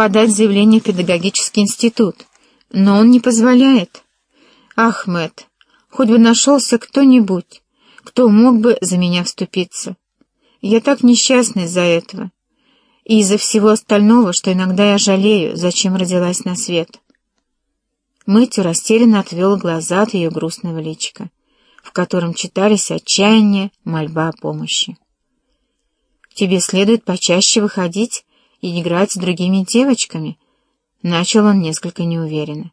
подать заявление в педагогический институт, но он не позволяет. Ах, Мэтт, хоть бы нашелся кто-нибудь, кто мог бы за меня вступиться. Я так несчастна из-за этого. И из-за всего остального, что иногда я жалею, зачем родилась на свет. Мэтью растерянно отвел глаза от ее грустного личика, в котором читались отчаяние, мольба о помощи. «Тебе следует почаще выходить и играть с другими девочками», — начал он несколько неуверенно.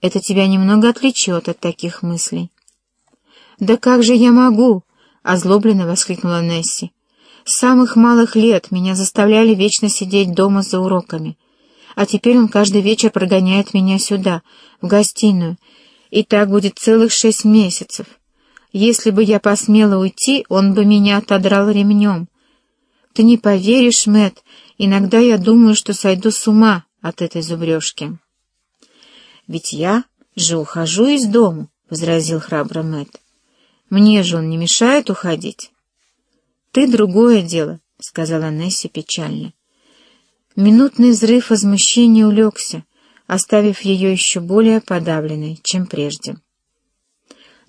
«Это тебя немного отвлечет от таких мыслей». «Да как же я могу?» — озлобленно воскликнула Несси. «С самых малых лет меня заставляли вечно сидеть дома за уроками, а теперь он каждый вечер прогоняет меня сюда, в гостиную, и так будет целых шесть месяцев. Если бы я посмела уйти, он бы меня отодрал ремнем. Ты не поверишь, Мэт, иногда я думаю, что сойду с ума от этой зубрежки». «Ведь я же ухожу из дому», — возразил храбро Мэтт. Мне же он не мешает уходить. — Ты другое дело, — сказала Несси печально. Минутный взрыв возмущения улегся, оставив ее еще более подавленной, чем прежде.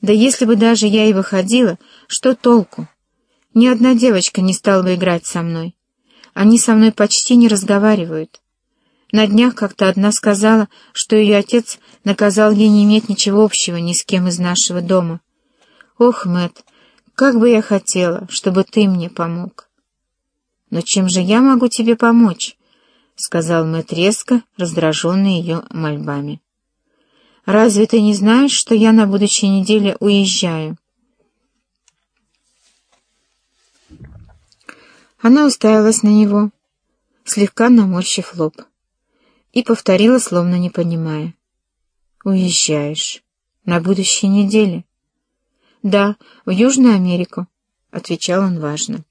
Да если бы даже я и выходила, что толку? Ни одна девочка не стала бы играть со мной. Они со мной почти не разговаривают. На днях как-то одна сказала, что ее отец наказал ей не иметь ничего общего ни с кем из нашего дома. Ох, Мэт, как бы я хотела, чтобы ты мне помог. Но чем же я могу тебе помочь? — сказал Мэт резко, раздраженный ее мольбами. «Разве ты не знаешь, что я на будущей неделе уезжаю?» Она уставилась на него, слегка наморщив лоб, и повторила, словно не понимая. «Уезжаешь на будущей неделе?» «Да, в Южную Америку», — отвечал он важно.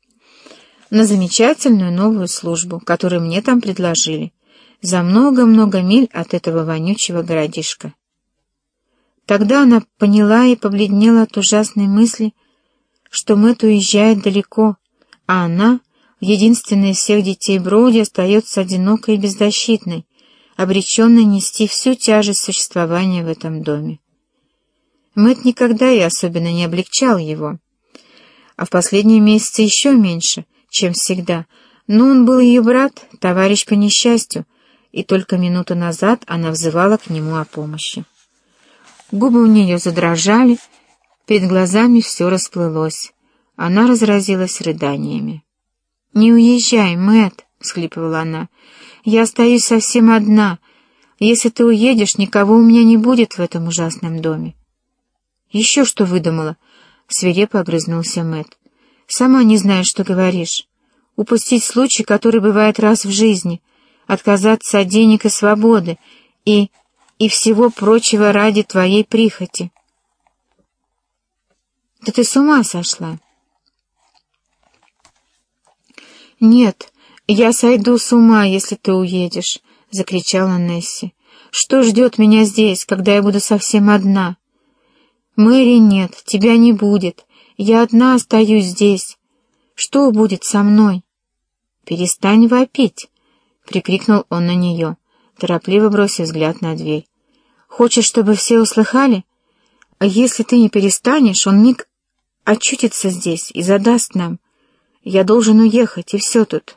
«На замечательную новую службу, которую мне там предложили, за много-много миль от этого вонючего городишка». Тогда она поняла и побледнела от ужасной мысли, что Мэтт уезжает далеко, а она, единственная из всех детей Броуди, остается одинокой и беззащитной, обреченной нести всю тяжесть существования в этом доме. Мэт никогда и особенно не облегчал его. А в последние месяцы еще меньше, чем всегда. Но он был ее брат, товарищ по несчастью, и только минуту назад она взывала к нему о помощи. Губы у нее задрожали, перед глазами все расплылось. Она разразилась рыданиями. «Не уезжай, Мэт, всхлипывала она. «Я остаюсь совсем одна. Если ты уедешь, никого у меня не будет в этом ужасном доме. «Еще что выдумала?» — свирепо огрызнулся Мэт. «Сама не знаешь, что говоришь. Упустить случай, который бывает раз в жизни, отказаться от денег и свободы, и... и всего прочего ради твоей прихоти». «Да ты с ума сошла!» «Нет, я сойду с ума, если ты уедешь», — закричала Несси. «Что ждет меня здесь, когда я буду совсем одна?» «Мэри нет, тебя не будет. Я одна остаюсь здесь. Что будет со мной?» «Перестань вопить!» — прикрикнул он на нее, торопливо бросив взгляд на дверь. «Хочешь, чтобы все услыхали? А если ты не перестанешь, он миг очутится здесь и задаст нам. Я должен уехать, и все тут».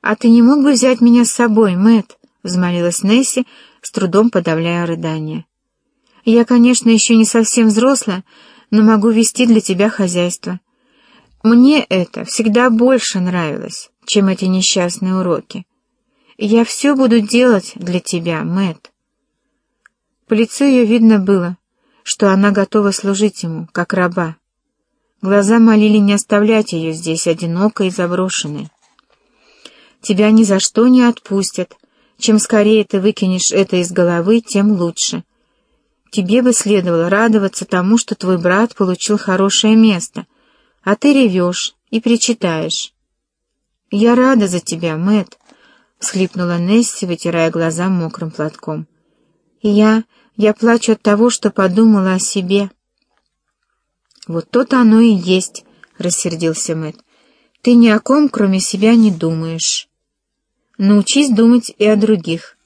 «А ты не мог бы взять меня с собой, Мэтт?» — взмолилась Несси, с трудом подавляя рыдание. Я, конечно, еще не совсем взрослая, но могу вести для тебя хозяйство. Мне это всегда больше нравилось, чем эти несчастные уроки. Я все буду делать для тебя, Мэт. По лицу ее видно было, что она готова служить ему, как раба. Глаза молили не оставлять ее здесь одинокой и заброшенной. Тебя ни за что не отпустят. Чем скорее ты выкинешь это из головы, тем лучше. Тебе бы следовало радоваться тому, что твой брат получил хорошее место, а ты ревешь и причитаешь. «Я рада за тебя, Мэт, всхлипнула Несси, вытирая глаза мокрым платком. «И я... я плачу от того, что подумала о себе». «Вот то-то оно и есть», — рассердился Мэт. «Ты ни о ком, кроме себя, не думаешь». научись думать и о других.